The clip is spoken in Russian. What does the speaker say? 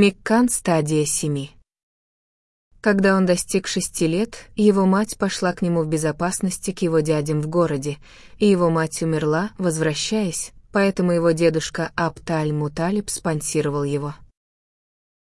Миккан стадия семи. Когда он достиг шести лет, его мать пошла к нему в безопасности к его дядям в городе, и его мать умерла, возвращаясь, поэтому его дедушка Абталь Муталиб спонсировал его.